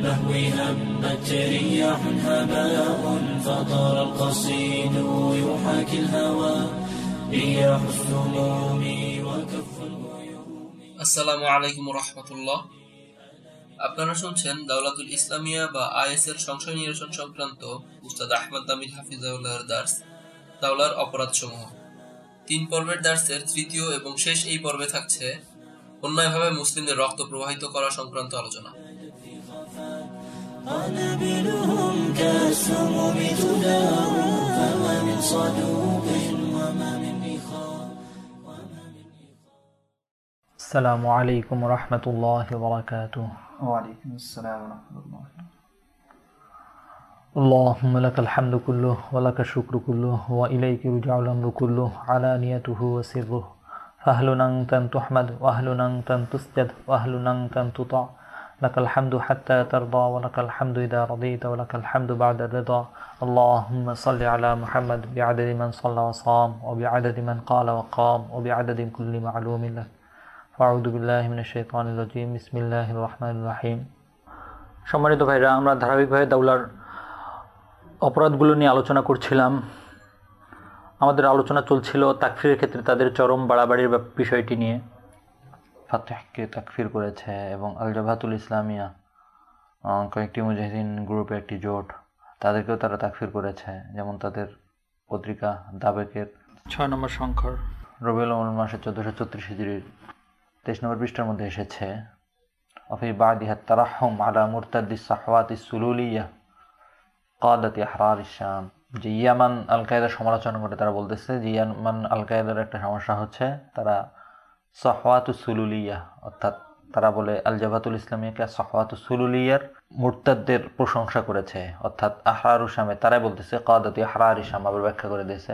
البهو همت رياح هباء فطار القصيد يحاكي الهوى رياح السموم وكف الغيوم আসসালামু আলাইকুম রহমতুল্লাহ আপনারা শুনছেন দাওলাতুল ইসলামিয়া বা আইএস এর সংশয় নিরসন সংক্রান্ত উস্তাদ আহমদ দামির হাফিজাউল্লাহর দার্স দাওলার অপরাধ সমূহ তিন পর্বের দার্সের তৃতীয় এবং শেষ এই পর্বে থাকছে অন্যায়ভাবে মুসলিমদের রক্ত প্রবাহিত করা সংক্রান্ত আলোচনা قنابلهم كالسموم تدار فما من صدوق وما من إخاء. السلام عليكم ورحمة الله وبركاته. وعليكم السلام ورحمة الله اللهم لك الحمد كله ولك الشكر كله وإليك يرجع الأمر كله علانيته وسره. فأهل أنت أن تحمد وأهل أنت أن تسجد وأهل أنت أن تطاع؟ لك الحمد حتى ترضى ولك الحمد إذا رضيت ولك الحمد بعد الرضا اللهم صل على محمد بعدد من صلى وصام وبعدد من قال وقام وبعدد كل معلوم لك فأعوذ بالله من الشيطان الرجيم بسم الله الرحمن الرحيم সম্মানিত ভাইরা আমরা ধারাবাহিকভাবে দাউলার অপরাধগুলো নিয়ে আলোচনা করছিলাম আমাদের আলোচনা চলছিল তাকফিরের ক্ষেত্রে তাদের চরম বাড়াবাড়ির ব্যাপ- বিষয়টি নিয়ে ফাতেহকে তাকফির করেছে এবং আল জাভাতুল ইসলামিয়া কয়েকটি মুজাহিদিন গ্রুপে একটি জোট তাদেরকেও তারা তাকফির করেছে যেমন তাদের পত্রিকা দাবেকের ছয় নম্বর সংখ্যার রবিউল মাসে চোদ্দোশো চৌত্রিশ হিজড়ির তেইশ নম্বর পৃষ্ঠার মধ্যে এসেছে অফি বাদিহা তারাহম আলা মুরতাদ্দি সাহওয়াতি সুলুলিয়া কাদাতি আহরার ইসলাম যে ইয়ামান আল কায়দার সমালোচনা করে তারা বলতেছে যে ইয়ামান আল কায়দার একটা সমস্যা হচ্ছে তারা সাহওয়াতু সুলুলিয়া, অর্থাৎ তারা বলে আল জাভাতুল ইসলামিয়াকে সাহওয়াতু সুলুলিয়ার মুরতাদদের প্রশংসা করেছে। অর্থাৎ আহরার উসামে তারাই বলতেছে, কাদাতি আহরার ইসলাম আবার ব্যাখ্যা করে দিয়েছে।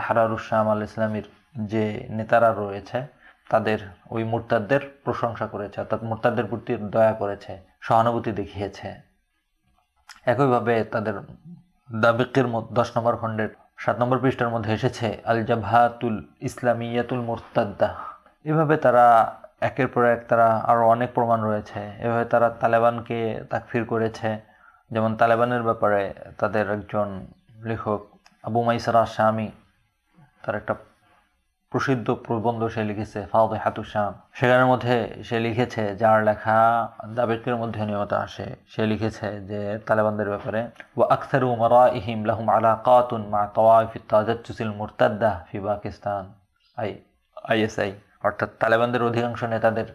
আহরার উসাম আল ইসলামীর যে নেতারা রয়েছে, তাদের ওই মুরতাদদের প্রশংসা করেছে, অর্থাৎ মুরতাদদের প্রতি দয়া করেছে, সহানুভূতি দেখিয়েছে। একইভাবে তাদের দাবিকের দশ নম্বর খণ্ডের সাত নম্বর পৃষ্ঠার মধ্যে এসেছে আল জাভাতুল ইসলামিয়াতুল মুরতাদ্দা। এভাবে তারা একের পর এক তারা আরও অনেক প্রমাণ রয়েছে। এভাবে তারা তালেবানকে তাকফির করেছে। যেমন তালেবানের ব্যাপারে তাদের একজন লেখক আবু মাইসারা শামি তার একটা প্রসিদ্ধ প্রবন্ধ সে লিখেছে ফাউদ হাতুসাম সেখানের মধ্যে সে লিখেছে, যার লেখা দাবেকের মধ্যে নিয়মিত আসে। সে লিখেছে যে তালেবানদের ব্যাপারে ও আকসার উমরা ইহিম লাহুম আলা কাতুন মা তওয়াফি তাজাচ্চুসিল মুরতাদ্দা ফি পাকিস্তান। I, ISI. অর্থাৎ তালেবানদের অধিকাংশ নেতাদের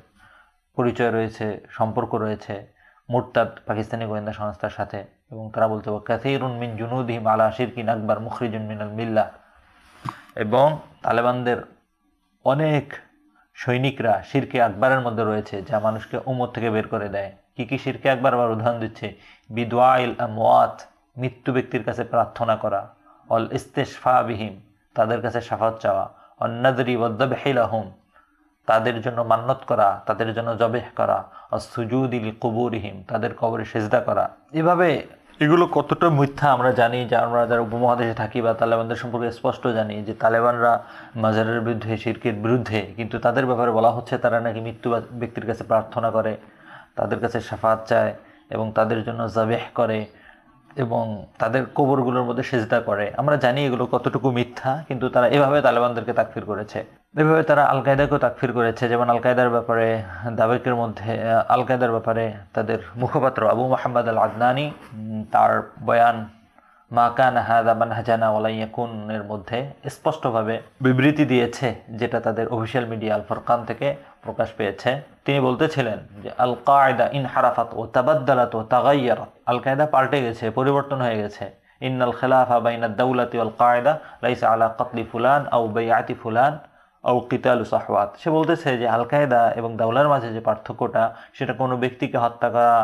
পরিচয় রয়েছে, সম্পর্ক রয়েছে মুরতাদ পাকিস্তানি গোয়েন্দা সংস্থার সাথে এবং তারা বলতে কাসিরুন মিন জুনুদিহিম আলা শিরকিন আকবর, মুখরিজুন মিনাল মিল্লা এবং তালেবানদের অনেক সৈনিকরা শিরকে আকবরের মধ্যে রয়েছে, যা মানুষকে উমর থেকে বের করে দেয়। কী কী শিরকে আকবর আবার উদাহরণ দিচ্ছে? বিদওয়াইল আমওয়াত মৃত্যু ব্যক্তির কাছে প্রার্থনা করা। অল ইস্তেশফা বিহীম, তাদের কাছে সাফাত চাওয়া। অন্নাদরি ওদ্দাবেহিলাহুম তাদের জন্য মান্নত করা, তাদের জন্য জবেহ করা অসুজুদিল কুবুরহিম, তাদের কবরে সেজদা করা। এভাবে এগুলো কতটা মিথ্যা আমরা জানি, যে আমরা যারা উপমহাদেশে থাকি বা তালেবানদের সম্পর্কে স্পষ্ট জানি যে তালেবানরা মাজারের বিরুদ্ধে, শিরকের বিরুদ্ধে, কিন্তু তাদের ব্যাপারে বলা হচ্ছে তারা নাকি মৃত্যু ব্যক্তির কাছে প্রার্থনা করে, তাদের কাছে সাফাত চায় এবং তাদের জন্য জাবেহ করে। এবং তাদের কবরগুলোর মধ্যে সেজদা করে। আমরা জানি এগুলো কতটুকু মিথ্যা, কিন্তু তারা এভাবে তালেবানদেরকে তাকফির করেছে। এভাবে তারা আল কায়দাকেও তাকফির করেছে। যেমন আল কায়দার ব্যাপারে, দাবেকের মধ্যে আল কায়দার ব্যাপারে তাদের মুখপাত্র আবু মোহাম্মদ আল আদনানি তার বয়ান মা কান হাদা মানহাজানা ওয়ালাইয়াকুনের মধ্যে স্পষ্টভাবে বিবৃতি দিয়েছে, যেটা তাদের অফিসিয়াল মিডিয়া আল ফরকান থেকে প্রকাশ পেয়েছে। তিনি বলতেছিলেন যে, আল কায়দা ইন হারাফাত ও তাবাদ্দালাত ও তাগাইয়ারাত আল কায়দা পাল্টে গেছে, পরিবর্তন হয়ে গেছে। ইন্নাল খেলাফা বাইনা দাউলাতি আল কায়দা লাইসা আলা কাতলি ফুলান আউ বাইআতি ফুলান আউ কিতালু সাহওয়াত সে বলতেছে যে, আল কায়দা এবং দাউলার মাঝে যে পার্থক্যটা, সেটা কোনো ব্যক্তিকে হত্যা করা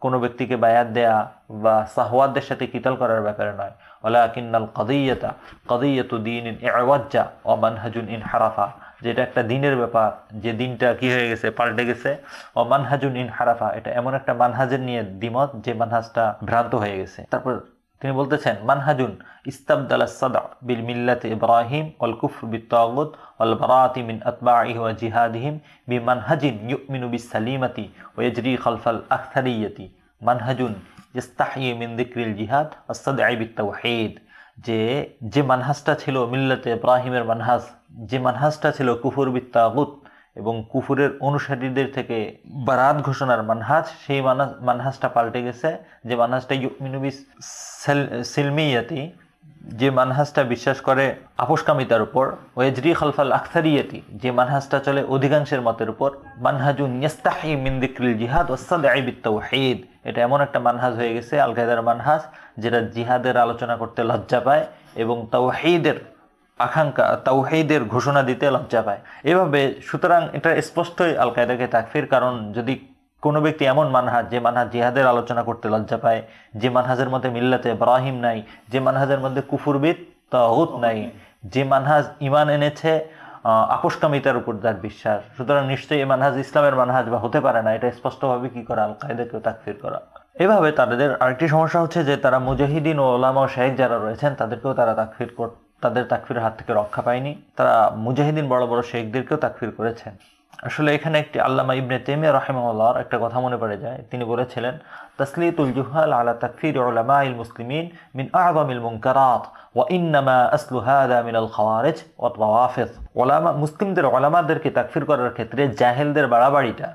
কোনো ব্যক্তিকে বায়াত দেয়া বা সাহওয়াতদের সাথে কিতাল করার ব্যাপারে নয়। ওলা কিন্নাল কদিয়তা, কদিয়তু দিন ইন এওয়াজ্জা ও মানহাজুন ইন হারাফা যেটা একটা দিনের ব্যাপার, যে দিনটা কি হয়ে গেছে, পাল্টে গেছে। ও মানহাজুন ইন হারাফা এটা এমন একটা মানহাজের নিয়ে দ্বিমত, যে মানহাজটা ভ্রান্ত হয়ে গেছে। তারপর তিনি বলতেছেন, মানহাজুন ইস্তাবদাল সাদা বিল মিল্লাত ইব্রাহিম ওয়াল কুফর বিত্তাগুত ওয়াল বারাতি মিন আতবাইহি ওয়া জিহাদিহিম বিমানহাজিন ইউমিনু বিস সালিমাতি ওয়া ইয়াজরি খালফাল আখতারিয়াতি মানহাজুন ইস্তাহি মিন দিক্রিল জিহাদ আসাদাই বিত্তাওহিদ যে যে মানহাজটা ছিল মিল্লাতে ইব্রাহিমের মানহাজ, যে মানহাজটা ছিল কুফুর বিত্তাগুত এবং কুফুরের অনুসারীদের থেকে বারাত ঘোষণার মানহাজ, সেই মানহাজ মানহাজটা পাল্টে গেছে। যে মানহাজটা ইউমিনুবিস সিলমিয়াতি, যে মানহাজটা বিশ্বাস করে আপোষকামিতার উপর, ওয়েজরি খলফাল আখতারিয়াতি যে মানহাজটা চলে অধিকাংশের মতের উপর, মানহাজুন ইয়াস্তাহি মিন দিক্রিল জিহাদ ওয়াসাদাই বিত্তাওহিদ এটা এমন একটা মানহাজ হয়ে গেছে আল কায়দার মানহাজ, যেটা জিহাদের আলোচনা করতে লজ্জা পায় এবং তাওহিদের আকাঙ্ক্ষা, তাওহিদের ঘোষণা দিতে লজ্জা পায়। এভাবে সুতরাং এটা স্পষ্টই আল কায়দাকে তাকফির, কারণ যদি কোনো ব্যক্তি এমন মানহাজ, যে মানহাজ জিহাদের আলোচনা করতে লজ্জা পায়, যে মানহাজের মধ্যে মিল্লাতে ইব্রাহিম নাই, যে মানহাজের মধ্যে কুফুরবিদ তাহুত নাই, যে মানহাজ ইমান এনেছে আপোষকামিতার উপর যার বিশ্বাস। সুতরাং নিশ্চয়ই এই মানহাজ ইসলামের মানহাজ বা হতে পারে না, এটা স্পষ্টভাবে কি করা আল কায়দাকেও তাকফির করা। এভাবে তাদের আরেকটি সমস্যা হচ্ছে যে তারা মুজাহিদিন ও ওলামা ও যারা রয়েছেন, তাদেরকেও তারা তাকফির কর তাদের তাকফিরের হাত থেকে রক্ষা পায়নি। তারা মুজাহিদিন বড় বড় শেখদেরকেও তাকফির করেছেন। আসলে এখানে একটি আল্লামা ইবনে তেমিয়া রহিমাল্লাহর একটা কথা মনে পড়ে যায়। তিনি বলেছিলেন, তসলিতুল জুহাল আলা তাকফির উলামা ইল মুসলিমিন মিন আযমিল মুনকারাত ওয়া ইন্নামা আসলু হাদা মিন আল খাওয়ারিজ ওয়া রাওয়াফিদ ওলামা মুসলিমদের ওলামাদেরকে তাকফির করার ক্ষেত্রে জাহেলদের বাড়াবাড়িটা,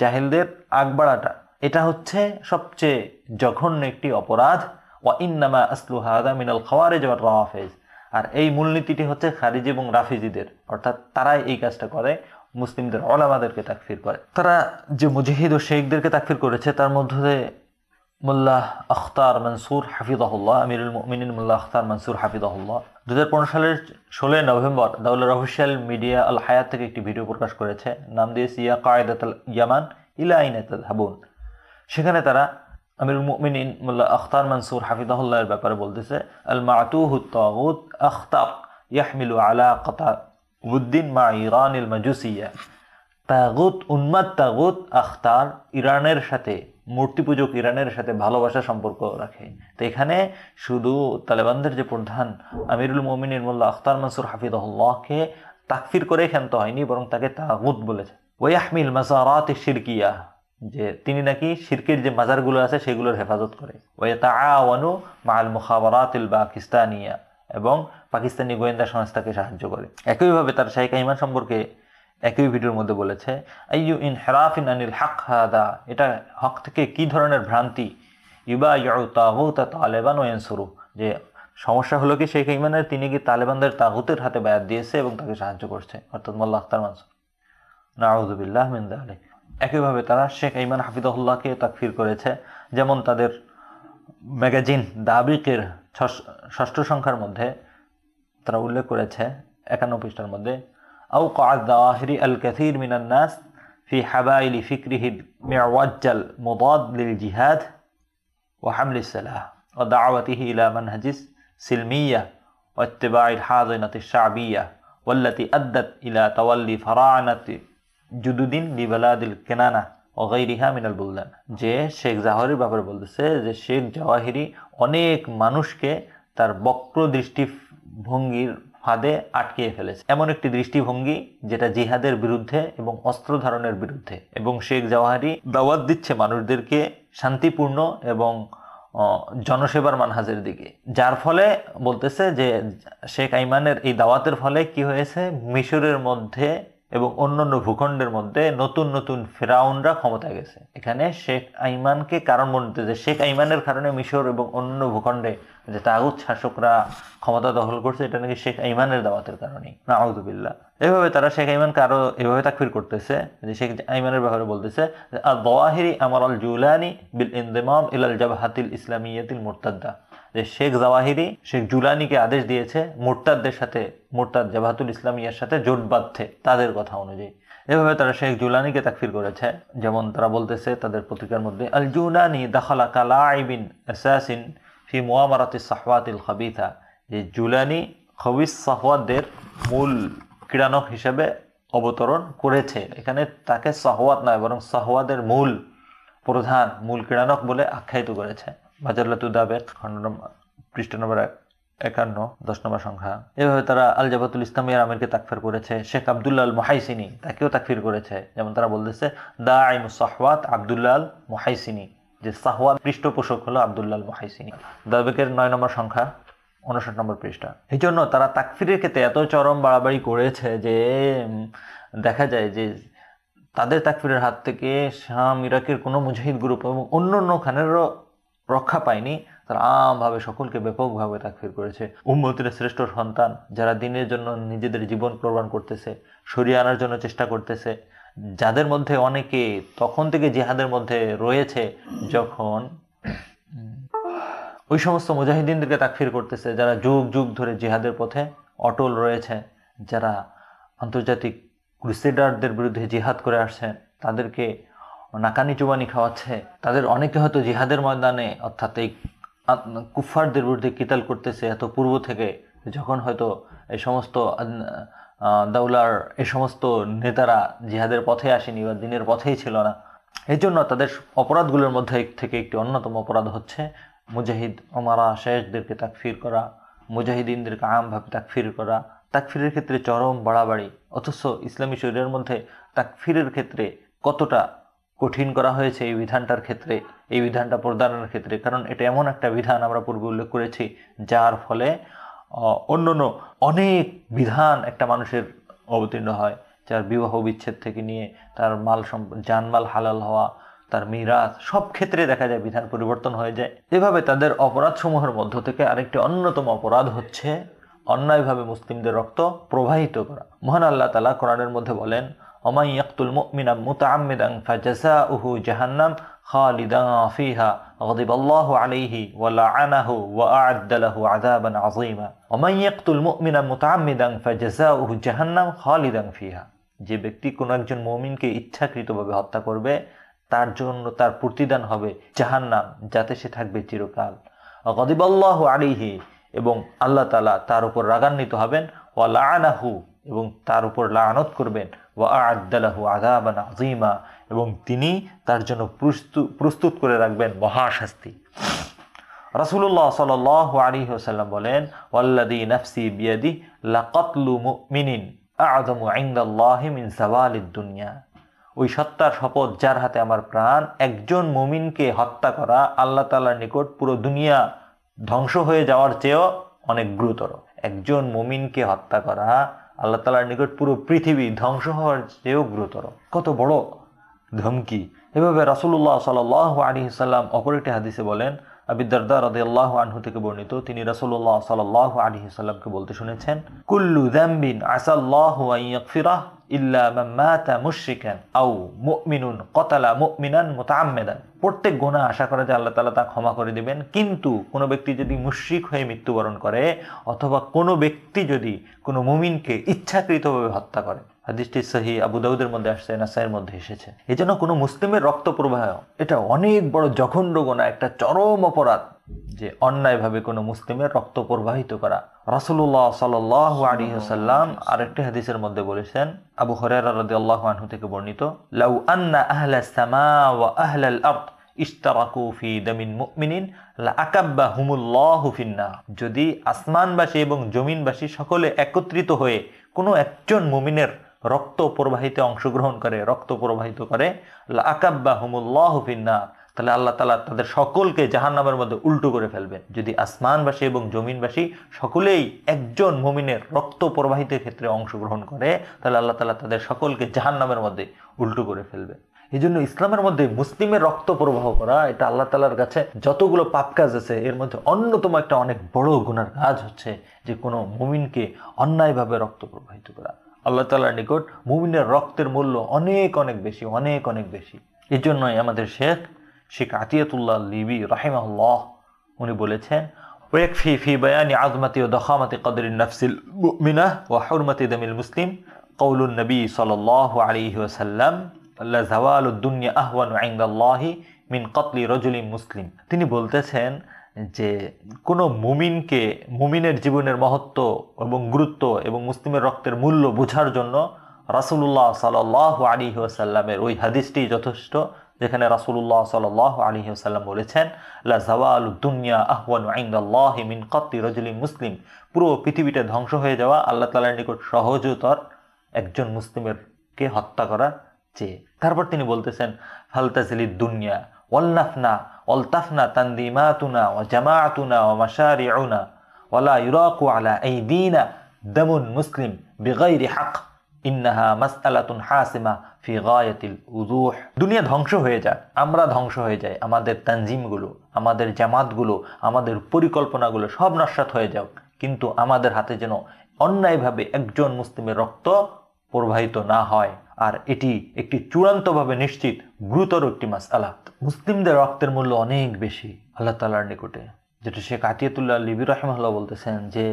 জাহেলদের আগবাড়াটা এটা হচ্ছে সবচেয়ে জঘন্য একটি অপরাধ। ওয়া ইন্নামা আসলু হাদা মিন আল খাওয়ারিজ ওয়া রাওয়াফিজ আর এই মূলনীতিটি হচ্ছে খারিজি এবং রাফিজিদের। অর্থাৎ তারাই এই কাজটা করে, মুসলিমদের, ওলামাদেরকে তাকফির করে। তারা যে মুজাহিদ ও শেখদেরকে তাকফির করেছে, তার মধ্যে মোল্লাহ আখতার মনসুর হাফিজাহুল্লাহ, আমিরুল মুমিনিন মোল্লা আখতার মনসুর হাফিজাহুল্লাহ দু হাজার পনেরো সালের ষোলোই নভেম্বর দাউলার অফিসিয়াল মিডিয়া আল হায়াত থেকে একটি ভিডিও প্রকাশ করেছে। নাম দিয়েছে ইয়া কায়দাত ইয়ামান ইলা আইনাত হাবুন সেখানে তারা আমিরুল মুমিনিন মোল্লা আখতার মনসুর হাফিজাহুল্লাহের ব্যাপারে বলতেছে, আল মাতুহু তাগুত আখতার ইয়াহমিলু আলা কতা উদ্দিন মা ইরানিল মাজুসিয়া। তাগুত উন্মাদ তাগুত আখতার ইরানের সাথে মূর্তি পূজক ইরানের সাথে ভালোবাসা সম্পর্ক রাখে। তো এখানে শুধু তালেবানদের যে প্রধান আমিরুল মোমিনিন মোল্লা আখতার মনসুর হাফিদুল্লাহকে তাকফির করে ক্ষান্ত হয়নি, বরং তাকে তাগুত বলেছে। ওয়াহমিল মাজারাত শিরকিয়া। যে তিনি নাকি শিরকের যে মাজারগুলো আছে সেগুলোর হেফাজত করে। ওয়া তাআওয়ানু মাআল মুখাবারাতিল পাকিস্তানিয়া, এবং পাকিস্তানি গোয়েন্দা সংস্থাকে সাহায্য করে। একইভাবে তার শাহিকা ইমান সম্পর্কে একই ভিডিওর মধ্যে বলেছে, আইয়ু ইন হেরাফিন আনিল হক হাদা? এটা হক থেকে কি ধরনের ভ্রান্তি? ইবা ইউ তাগুত তালেবান ও এনসুরু যে সমস্যা হলো কি শেখ ইমানের তিনি কি তালেবানদের তাগুতের হাতে বায়াত দিয়েছে এবং তাকে সাহায্য করছে? অর্থাৎ মোল্লা আখতার মানসুর। নাউজুবিল্লাহ মিন দালিক একইভাবে তারা শেখ ইমান হাফিদুল্লাহকে তাকফির করেছে যেমন তাদের ম্যাগাজিন দাবিকের ষষ্ঠ সংখ্যার মধ্যে তারা উল্লেখ করেছে একান্ন পৃষ্ঠার মধ্যে আউ কাহিরি আল কাসির মিনান নাস في حبائل فكره المعوج المضاد للجهاد وحمل السلاح ودعوته إلى منهج سلمية واتباع الحاضنة الشعبية والتي أدت إلى تولي فراعنة জুদুদ্দিন লিবালাদিল কেনানা অগাই রিহা মিনাল বুলদান। যে শেখ জাহরির ব্যাপারে বলতেছে যে শেখ জাহাহিরি অনেক মানুষকে তার বক্র দৃষ্টি ভঙ্গির ফাঁদে আটকিয়ে ফেলেছে। এমন একটি দৃষ্টিভঙ্গি যেটা জিহাদের বিরুদ্ধে এবং অস্ত্র ধারণের বিরুদ্ধে। এবং শেখ জাহারি দাওয়াত দিচ্ছে মানুষদেরকে শান্তিপূর্ণ এবং জনসেবার মানহাজের দিকে। যার ফলে বলতেছে যে শেখ আইমানের এই দাওয়াতের ফলে কি হয়েছে? মিশরের মধ্যে এবং অন্যান্য ভূখণ্ডের মধ্যে নতুন নতুন ফেরাউনরা ক্ষমতা গেছে। এখানে শেখ আইমানকে কারণ বলতে যে শেখ আইমানের কারণে মিশর এবং অন্য ভূখণ্ডে যে তাগুত শাসকরা ক্ষমতা দখল করছে, এটা নাকি শেখ আইমানের দাওয়াতের কারণেই। না আউদুবিল্লা এভাবে তারা শেখ আইমানকে আরও এভাবে তাকফির করতেছে যে শেখ আইমানের ব্যাপারে বলতেছে আর দওয়াহিরি আমার আল জুলানি বিল ইন্দেমাম ইলাল জাবাহাতিল ইসলামিয়াতিল মুরতাদ্দা। যে শেখ জাওয়াহিরি শেখ জুলানিকে আদেশ দিয়েছে মোরতাদদের সাথে, মোরতাদ জাবাহাতুল ইসলামিয়ার সাথে জোট বাঁধতে, তাদের কথা অনুযায়ী। এভাবে তারা শেখ জুলানিকে তাকফির করেছে। যেমন তারা বলতেছে তাদের পত্রিকার মধ্যে আল জুলানি দাখালা কালা আইবিন এসাসিন ফি মোয়ামারাতি সাহওয়াতিল খাবিথা যে জুলানি খবিস সাহওয়াতদের মূল ক্রীড়ানক হিসেবে অবতরণ করেছে। এখানে তাকে সাহওয়াত নয় বরং সাহওয়াদের মূল প্রধান, মূল ক্রীড়ানক বলে আখ্যায়িত করেছে। বাজারলাতুদাবেক খণ্ড নম্বর, পৃষ্ঠ নম্বর একান্ন, দশ নম্বর সংখ্যা। এভাবে তারা আল জাবাতুল ইসলামিয়ার আমিরকে তাকফির করেছে। শেখ আবদুল্লাহ আল মহাইসিনী তাকেও তাকফির করেছে। যেমন তারা বলতেছে দা আইম সাহওয়াত আবদুল্লাহ আল মহাইসিনী যে সাহওয়ার পৃষ্ঠপোষক হলো আবদুল্লাহ মহাইসিনী দাবেকের নয় নম্বর সংখ্যা উনষাট নম্বর পৃষ্ঠা। এই জন্য তারা তাকফিরের ক্ষেত্রে এত চরম বাড়াবাড়ি করেছে যে, দেখা যায় যে তাদের তাকফিরের হাত থেকে শাম ইরাকের কোনো মুজাহিদ গ্রুপ এবং অন্য অন্য খানেরও রক্ষা পায়নি, তারা আমভাবে সকলকে ব্যাপকভাবে তাকফির করেছে। উম্মতির শ্রেষ্ঠ সন্তান যারা দিনের জন্য নিজেদের জীবন প্রদান করতেছে, সরিয়ে আনার জন্য চেষ্টা করতেছে, যাদের মধ্যে অনেকে তখন থেকে জিহাদের মধ্যে রয়েছে যখন ওই সমস্ত মুজাহিদিনদেরকে তাকফির করতেছে, যারা যুগ যুগ ধরে জিহাদের পথে অটল রয়েছে, যারা আন্তর্জাতিক ক্রুসেডারদের বিরুদ্ধে জিহাদ করে আসছে, তাদেরকে নাকানি চুবানি খাওয়াচ্ছে। তাদের অনেকে হয়তো জিহাদের ময়দানে, অর্থাৎ এই কুফফারদের বিরুদ্ধে কিতাল করতেছে এত পূর্ব থেকে, যখন হয়তো এই সমস্ত দাউলার, এই সমস্ত নেতারা জিহাদের পথে আসেনি বা দিনের পথেই ছিল না। এই জন্য তাদের অপরাধগুলোর মধ্যে থেকে একটি অন্যতম অপরাধ হচ্ছে মুজাহিদ ওমারা শেখদেরকে তাকফির করা, মুজাহিদিনদেরকে আমভাবে তাকফির করা। তাকফিরের ক্ষেত্রে চরম বাড়াবাড়ি, অথচ ইসলামী শরীরের মধ্যে তাকফিরের ক্ষেত্রে কতটা কঠিন করা হয়েছে এই বিধানটার ক্ষেত্রে, এই বিধানটা প্রদানের ক্ষেত্রে। কারণ এটা এমন একটা বিধান আমরা পূর্বে উল্লেখ করেছি, যার ফলে অন্য অনেক বিধান একটা মানুষের অবতীর্ণ হয়। যার বিবাহ বিচ্ছেদ থেকে নিয়ে তার মাল জানমাল হালাল হওয়া, তার মিরাজ, সব ক্ষেত্রে দেখা যায় বিধান পরিবর্তন হয়ে যায়। এভাবে তাদের অপরাধসমূহের মধ্য থেকে আরেকটি অন্যতম অপরাধ হচ্ছে অন্যায়ভাবে মুসলিমদের রক্ত প্রবাহিত করা। মহান আল্লাহ তালা কোরআনের মধ্যে বলেন অমাই ইয়াকতুল মুমিনা মুতাআম্মিদান ফাজাযাউহু জাহান্নাম খালিদান ফিহা غضب الله عليه ولعنه وأعد له عذابا عظيما ومن يقتل مؤمنا متعمدا فجزاؤه جهنم خالدا فيها যে ব্যক্তি কোনো একজন মুমিনকে ইচ্ছাকৃতভাবে হত্যা করবে তার জন্য তার প্রতিদান হবে জাহান্নাম যাতে সে থাকবে চিরকাল গদিবাল্লাহ আলিহি এবং আল্লাহ তালা তার উপর রাগান্বিত হবেন ওয়া লাআনাহু এবং তার উপর লানত করবেন ওয়া আযীমা। এবং তিনি তার জন্য প্রস্তুত করে রাখবেন মহাশাস্তি। রাসূলুল্লাহ সাল্লাল্লাহু আলাইহি ওয়াসাল্লাম বলেন, ওয়াল্লাযী নাফসি বিয়াদি লাকাতলু মিন যাওয়ালিদ দুনিয়া। ওই সত্তার শপথ যার হাতে আমার প্রাণ, একজন মুমিনকে হত্যা করা আল্লাহ তাআলার নিকট পুরো দুনিয়া ধ্বংস হয়ে যাওয়ার চেয়েও অনেক গুরুতর। একজন মুমিনকে হত্যা করা আল্লাহ তালার নিকট পুরো পৃথিবী ধ্বংস হওয়ার চেয়েও গুরুতর। কত বড় ধমকি। এভাবে রাসুল্লাহ সাল আলী সাল্লাম অপর একটি হাদিসে বলেন, আবি রদে আল্লাহ আনহু থেকে বর্ণিত, তিনি রাসুল্লাহ সাল আলী সাল্লামকে বলতে শুনেছেন, কুল্লু দ্যাম্বিন আসাল্লাহ ইয়াগফিরাহ। ইল্লা মুশরিকান আও মুমিনুন কতালা মুমিনান মুতাআম্মিদান। প্রত্যেক গুনাহ আশা করে যে আল্লাহ তাআলা তা ক্ষমা করে দিবেন, কিন্তু কোনো ব্যক্তি যদি মুশরিক হয়ে মৃত্যুবরণ করে, অথবা কোনো ব্যক্তি যদি কোনো মুমিনকে ইচ্ছাকৃতভাবে হত্যা করে। হাদিসটি সহি আবু দাউদের মধ্যে আসছে, নাসাইয়ের মধ্যে এসেছে। এই জন্য কোনো মুসলিমের রক্ত প্রবাহ, এটা অনেক বড় জঘন্য গোনা একটা চরম অপরাধ। যে অন্যায়ভাবে কোনো মুসলিমের রক্ত প্রবাহিত করা। রাসূলুল্লাহ সাল্লাল্লাহু আলাইহি ওয়াসাল্লাম আরেকটি হাদিসের মধ্যে বলেছেন, আবু হুরায়রা রাদিয়াল্লাহু আনহু থেকে বর্ণিত, লাউ আন্না আহলা সামা ওয়া আহলাল ফিন্নার। যদি আসমানবাসী এবং জমিনবাসী সকলে একত্রিত হয়ে কোনো একজন মুমিনের রক্ত প্রবাহিতে অংশগ্রহণ করে, রক্ত প্রবাহিত করে, লাআকাব্বাহুমুল্লাহু ফিন্নার তাহলে আল্লাহ তালা তাদের সকলকে জাহান্নামের মধ্যে উল্টো করে ফেলবেন। যদি আসমানবাসী এবং জমিনবাসী সকলেই একজন মুমিনের রক্ত প্রবাহিতের ক্ষেত্রে অংশগ্রহণ করে, তাহলে আল্লাহ তাআলা তাদের সকলকে জাহান্নামের মধ্যে উল্টো করে ফেলবে এই জন্য ইসলামের মধ্যে মুসলিমের রক্ত প্রবাহ করা, এটা আল্লাহ তালার কাছে যতগুলো পাপ কাজ আছে, এর মধ্যে অন্যতম একটা অনেক বড় গুণার কাজ হচ্ছে যে কোনো মুমিনকে অন্যায়ভাবে রক্ত প্রবাহিত করা। আল্লাহ তালার নিকট মুমিনের রক্তের মূল্য অনেক অনেক বেশি, অনেক অনেক বেশি। এই জন্যই আমাদের শেখ শেখ আতিয়াতুল্লাহ লিবি রাহিমাহুল্লাহ, উনি বলেছেন, ওয়েকফি ফি বয়ানি আজমাতি ও দখামতি কদরিন নফসিল মিনা ও হরমতি দমিল মুসলিম। কৌলুন নবী সাল আলিহি ওসাল্লাম লাজওয়ালুদ্দুনিয়া আহওয়ান আইন্দাল্লাহি মিন কতলি রজুলি মুসলিম। তিনি বলতেছেন যে, কোনো মুমিনকে, মুমিনের জীবনের মহত্ব এবং গুরুত্ব এবং মুসলিমের রক্তের মূল্য বোঝার জন্য রাসুল্লাহ সাল আলী ওসাল্লামের ওই হাদিসটি যথেষ্ট। যেখানে রাসূলুল্লাহ সাল্লাহ আলী ওসাল্লাম বলেছেন, লা জাওয়াল দুনিয়া আহওয়ান আইন্দাল্লাহ মিন কত্তি রজলি মুসলিম। পুরো পৃথিবীটা ধ্বংস হয়ে যাওয়া আল্লাহ তালার নিকট সহজতর একজন মুসলিমের কে হত্যা করার চেয়ে। তারপর তিনি বলতেছেন ফালতাজিলি দুনিয়া ওয়াল্লাফনা অলতাফনা তানদিমাতুনা ও জামাআতুনা ও মাশারিউনা ওয়ালা ইউরাকু আলা আইদিনা দামুন মুসলিম বিগাইরি হাক ইন্নাহা মাসআলাতুন হাসিমা ফি গায়াতিল উযুহ। দুনিয়া ধ্বংস হয়ে যাক, আমরা ধ্বংস হয়ে যাই, আমাদের তানজিমগুলো, আমাদের জামাতগুলো, আমাদের পরিকল্পনাগুলো সব নস্বাত হয়ে যাক। কিন্তু আমাদের হাতে যেন অন্যায়ভাবে একজন মুসলিমের রক্ত প্রবাহিত না হয়, আর এটি একটি চূড়ান্তভাবে নিশ্চিত গুরুতর একটি মাস মাসালা মুসলিমদের রক্তের মূল্য অনেক বেশি আল্লাহ তালার নিকটে, যেটা শেখ আতিয়াতুল্লাহ লিবির রহমাল্লাহ বলতেছেন যে,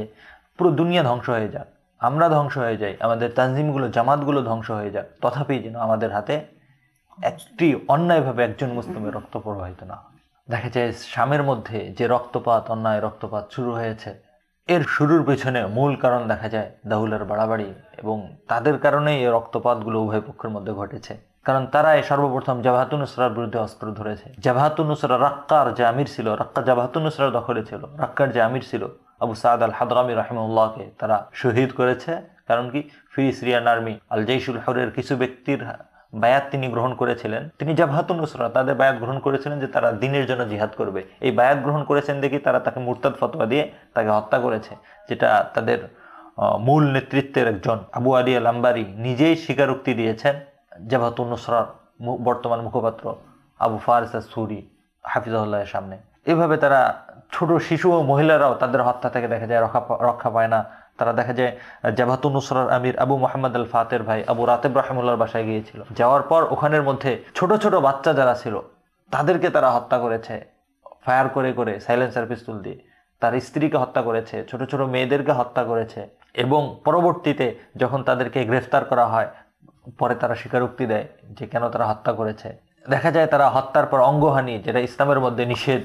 পুরো দুনিয়া ধ্বংস হয়ে যাক। আমরা ধ্বংস হয়ে যাই, আমাদের তানজিমগুলো, জামাতগুলো ধ্বংস হয়ে যাক, তথাপি যেন আমাদের হাতে একটি অন্যায়ভাবে একজন মুসলিমের রক্ত প্রবাহিত না দেখা যায় শামের মধ্যে যে রক্তপাত, অন্যায় রক্তপাত শুরু হয়েছে, এর শুরুর পেছনে মূল কারণ দেখা যায় দাহুলের বাড়াবাড়ি এবং তাদের কারণেই এই রক্তপাতগুলো উভয় পক্ষের মধ্যে ঘটেছে। কারণ তারা তারাই সর্বপ্রথম জাভাতুনুসরার বিরুদ্ধে অস্ত্র ধরেছে। জাভাতুনুসরা রাক্কার যে আমির ছিল, রাক্কা জাভাতুনুসরার দখলে ছিল, রাক্কার যে আমির ছিল আবু সাদ আল হাদরামি রাহিমুল্লাহকে তারা শহীদ করেছে। কারণ কি? ফ্রি সিরিয়ান আর্মি আল জৈশুল হরের কিছু ব্যক্তির বায়াত তিনি গ্রহণ করেছিলেন। তিনি জাভাতুন নুসরা, তাদের বায়াত গ্রহণ করেছিলেন যে তারা দিনের জন্য জিহাদ করবে। এই বায়াত গ্রহণ করেছেন দেখি তারা তাকে মুরতাদ ফতোয়া দিয়ে তাকে হত্যা করেছে, যেটা তাদের মূল নেতৃত্বের একজন আবু আলী আল আম্বারি নিজেই স্বীকারোক্তি দিয়েছেন। জাভাতুন নুসরার বর্তমান মুখপাত্র আবু ফারিস সুরি হাফিজাহুল্লাহের সামনে। এভাবে তারা ছোট শিশু ও মহিলারাও তাদের হত্যা থেকে দেখা যায় রক্ষা রক্ষা পায় না। তারা দেখা যায় জাভাতুন নুসরার আমির আবু মোহাম্মদ আল ফাতের ভাই আবু রাতেব রাহিমুল্লার বাসায় গিয়েছিল। যাওয়ার পর ওখানের মধ্যে ছোট ছোট বাচ্চা যারা ছিল, তাদেরকে তারা হত্যা করেছে। ফায়ার করে করে সাইলেন্সার পিস্তুল দিয়ে। তার স্ত্রীকে হত্যা করেছে, ছোট ছোট মেয়েদেরকে হত্যা করেছে এবং পরবর্তীতে যখন তাদেরকে গ্রেফতার করা হয়, পরে তারা স্বীকারোক্তি দেয় যে কেন তারা হত্যা করেছে। দেখা যায় তারা হত্যার পর অঙ্গহানি, যেটা ইসলামের মধ্যে নিষেধ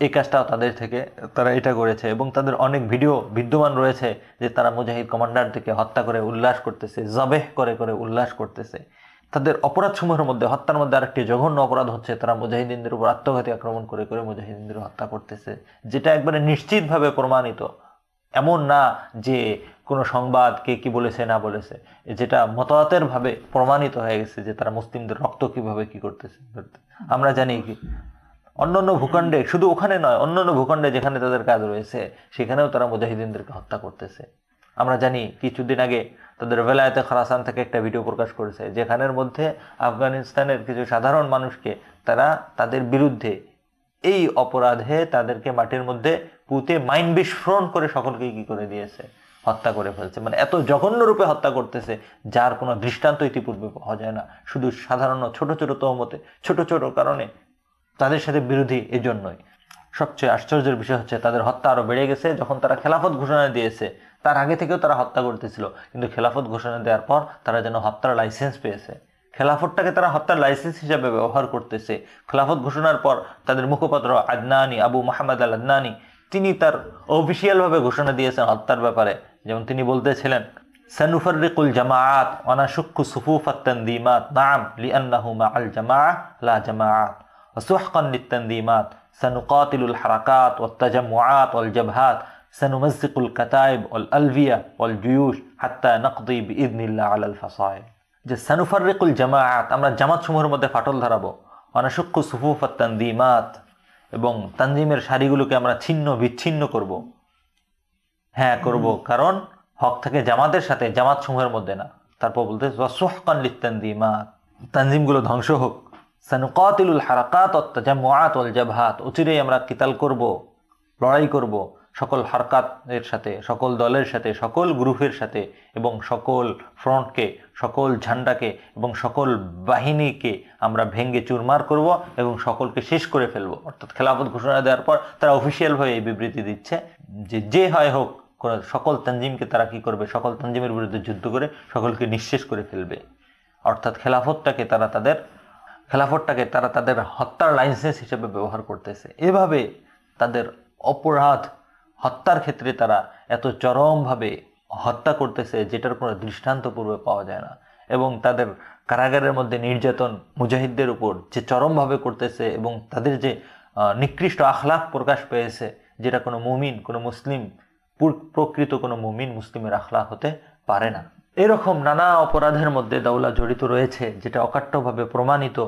এই কাজটাও তাদের থেকে, তারা এটা করেছে এবং তাদের অনেক ভিডিও বিদ্যমান রয়েছে যে তারা মুজাহিদ কমান্ডারদেরকে হত্যা করে উল্লাস করতেছে, জবেহ করে করে উল্লাস করতেছে। তাদের অপরাধসমূহের মধ্যে, হত্যার মধ্যে আরেকটি জঘন্য অপরাধ হচ্ছে তারা মুজাহিদিনদের উপর আত্মঘাতী আক্রমণ করে করে মুজাহিদিনদের হত্যা করতেছে, যেটা একবারে নিশ্চিতভাবে প্রমাণিত। এমন না যে কোনো সংবাদ কে কি বলেছে, না বলেছে, যেটা মতাতের ভাবে প্রমাণিত হয়ে গেছে যে তারা মুসলিমদের রক্ত কীভাবে কি করতেছে। আমরা জানি কি অন্যান্য ভূখণ্ডে, শুধু ওখানে নয়, অন্যান্য ভূখণ্ডে যেখানে তাদের কাজ রয়েছে, সেখানেও তারা মুজাহিদিনদেরকে হত্যা করতেছে। আমরা জানি, কিছুদিন আগে তাদের বেলায়তে খারাসান থেকে একটা ভিডিও প্রকাশ করেছে, যেখানের মধ্যে আফগানিস্তানের কিছু সাধারণ মানুষকে তারা তাদের বিরুদ্ধে এই অপরাধে তাদেরকে মাটির মধ্যে পুঁতে মাইন বিস্ফোরণ করে সকলকে কি করে দিয়েছে? হত্যা করে ফেলছে। মানে এত জঘন্য রূপে হত্যা করতেছে, যার কোনো দৃষ্টান্ত ইতিপূর্বে পাওয়া যায় না। শুধু সাধারণ ছোট ছোট তহমতে, ছোট ছোট কারণে তাদের সাথে বিরোধী এজন্যই। সবচেয়ে আশ্চর্যের বিষয় হচ্ছে, তাদের হত্যা আরও বেড়ে গেছে। যখন তারা খেলাফত ঘোষণা দিয়েছে, তার আগে থেকেও তারা হত্যা করতেছিল। কিন্তু খেলাফত ঘোষণা দেওয়ার পর তারা যেন হত্যার লাইসেন্স পেয়েছে। খেলাফতটাকে তারা হত্যার লাইসেন্স হিসাবে ব্যবহার করতেছে। খেলাফত ঘোষণার পর তাদের মুখপাত্র আদনানি, আবু মাহমদ আল আদনানি তিনি তার অফিসিয়ালভাবে ঘোষণা দিয়েছেন হত্যার ব্যাপারে। যেমন তিনি বলতেছিলেন সানুফারিকুল জামাআত অনাশুক্কু সুফুফাত তানদিমাত নাম লিআন্নাহু মাআল জামাআহ লা জামাআত। وسحقا للتنظيمات سنقاتل الحركات والتجمعات والجبهات سنمزق الكتائب والألفية والجيوش حتى نقضي بإذن الله على الفصائل যে সানুফারিকুল জামায়াত আমরা জামাত সমূহের মধ্যে ফাটল ধরাবো অনাসক্য সুফুফাত তানদিমাত এবং তানজিমের সারিগুলোকে আমরা ছিন্ন বিচ্ছিন্ন করব হ্যাঁ করব কারণ হক থাকে জামাতের সাথে জামাত সমূহের মধ্যে না তারপর বলতে সোহকান লিত্তানদিমাত তানজিমগুলো ধ্বংস হোক সানুকাতিলুল হারাকাত অত্তাজামুআত ওয়াল জাবহাত। অচিরেই আমরা কিতাল করব, লড়াই করব, সকল হারকাতের সাথে, সকল দলের সাথে, সকল গ্রুপের সাথে এবং সকল ফ্রন্টকে, সকল ঝান্ডাকে এবং সকল বাহিনীকে আমরা ভেঙ্গে চুরমার করব এবং সকলকে শেষ করে ফেলব। অর্থাৎ খেলাফত ঘোষণা দেওয়ার পর তারা অফিসিয়ালভাবে এই বিবৃতি দিচ্ছে যে যে হয় হোক সকল তানজিমকে তারা কি করবে? সকল তানজিমের বিরুদ্ধে যুদ্ধ করে সকলকে নিঃশেষ করে ফেলবে। অর্থাৎ খেলাফতটাকে তারা তাদের খেলাফতটাকে তারা তাদের হত্যার লাইসেন্স হিসেবে ব্যবহার করতেছে। এভাবে তাদের অপরাধ হত্যার ক্ষেত্রে তারা এত চরমভাবে হত্যা করতেছে যেটার কোনো দৃষ্টান্ত পূর্বে পাওয়া যায় না। এবং তাদের কারাগারের মধ্যে নির্যাতন মুজাহিদদের উপর যে চরমভাবে করতেছে এবং তাদের যে নিকৃষ্ট আখলাখ প্রকাশ পেয়েছে যেটা কোনো মুমিন, কোনো মুসলিম, প্রকৃত কোনো মুমিন মুসলিমের আখলাখ হতে পারে না। এরকম নানা অপরাধের মধ্যে দাউলা জড়িত রয়েছে, যেটা অকাট্যভাবে প্রমাণিত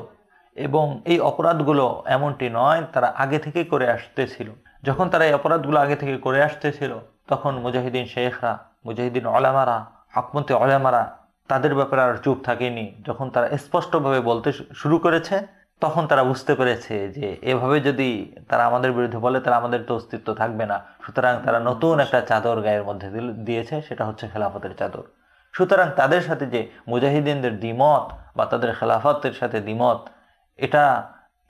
এবং এই অপরাধগুলো এমনটি নয়, তারা আগে থেকে করে আসতেছিল। যখন তারা এই অপরাধগুলো আগে থেকে করে আসতেছিল, তখন মুজাহিদিন শেখরা, মুজাহিদিন অলামারা হকমন্তে অলামারা তাদের ব্যাপারে আর চুপ থাকেনি। যখন তারা স্পষ্টভাবে বলতে শুরু করেছে, তখন তারা বুঝতে পেরেছে যে এভাবে যদি তারা আমাদের বিরুদ্ধে বলে তারা আমাদের তো অস্তিত্ব থাকবে না। সুতরাং তারা নতুন একটা চাদর গায়ের মধ্যে দিয়েছে, সেটা হচ্ছে খেলাফতের চাদর। সুতরাং তাদের সাথে যে মুজাহিদিনদের দ্বিমত বা তাদের খেলাফতের সাথে দ্বিমত, এটা,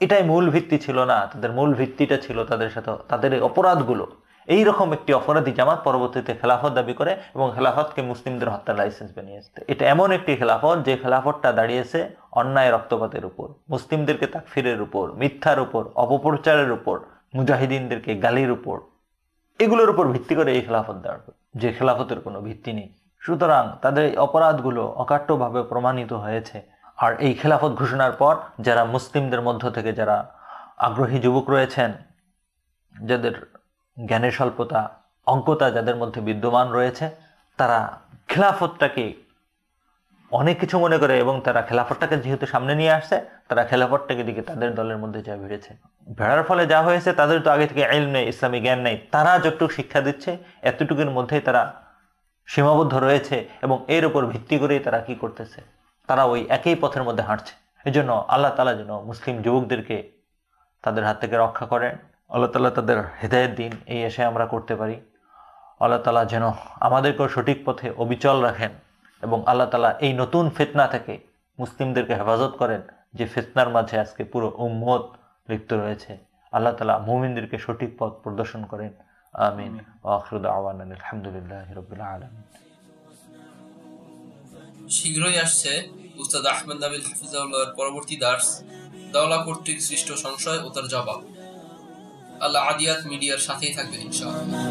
এটাই মূল ভিত্তি ছিল না। তাদের মূল ভিত্তিটা ছিল তাদের সাথে, তাদের এই অপরাধগুলো। এই রকম একটি অপরাধী জামাত পরবর্তীতে খেলাফত দাবি করে এবং খেলাফতকে মুসলিমদের হত্যার লাইসেন্স বানিয়ে আসতে এটা এমন একটি খেলাফত যে খেলাফতটা দাঁড়িয়েছে অন্যায় রক্তপাতের উপর, মুসলিমদেরকে তাকফিরের উপর, মিথ্যার উপর, অপপ্রচারের উপর, মুজাহিদিনদেরকে গালির উপর। এগুলোর উপর ভিত্তি করে এই খেলাফত দাঁড়াবে যে খেলাফতের কোনো ভিত্তি নেই। সুতরাং তাদের অপরাধগুলো অকাট্যভাবে প্রমাণিত হয়েছে। আর এই খেলাফত ঘোষণার পর যারা মুসলিমদের মধ্য থেকে যারা আগ্রহী যুবক রয়েছেন, যাদের জ্ঞানের স্বল্পতা, অঙ্কতা যাদের মধ্যে বিদ্যমান রয়েছে, তারা খেলাফতটাকে অনেক কিছু মনে করে এবং তারা খেলাফতটাকে যেহেতু সামনে নিয়ে আসছে, তারা খেলাফতটাকে দিকে তাদের দলের মধ্যে যা ভিড়েছে ভেড়ার ফলে যা হয়েছে, তাদের তো আগে থেকে এল নেই, ইসলামী জ্ঞান নেই। তারা যতটুকু শিক্ষা দিচ্ছে, এতটুকুর মধ্যেই তারা সীমাবদ্ধ রয়েছে এবং এর উপর ভিত্তি করেই তারা কি করতেছে? তারা ওই একই পথের মধ্যে হাঁটছে। এই জন্য আল্লাহ তালা যেন মুসলিম যুবকদেরকে তাদের হাত থেকে রক্ষা করেন। আল্লাহ তালা তাদের হৃদয়ের দিন, এই এসে আমরা করতে পারি। আল্লাহ তালা যেন আমাদেরকেও সঠিক পথে অবিচল রাখেন এবং আল্লাহ তালা এই নতুন ফেতনা থেকে মুসলিমদেরকে হেফাজত করেন, যে ফেতনার মাঝে আজকে পুরো উম্মত লিপ্ত রয়েছে। আল্লাহ তালা মুমিনদেরকে সঠিক পথ প্রদর্শন করেন। আমিন। دعوانا الحمد لله رب العالمين শীঘ্রই আসছে উস্তাদ আহমেদ নাবিল হাফিজাউল্লাহর পরবর্তী দার্স দাওলা কর্তৃক সৃষ্ট সংশয় ও তার জবাব। আল্লাহ আদিয়াত মিডিয়ার সাথেই থাকবেন ইনশাআল্লাহ।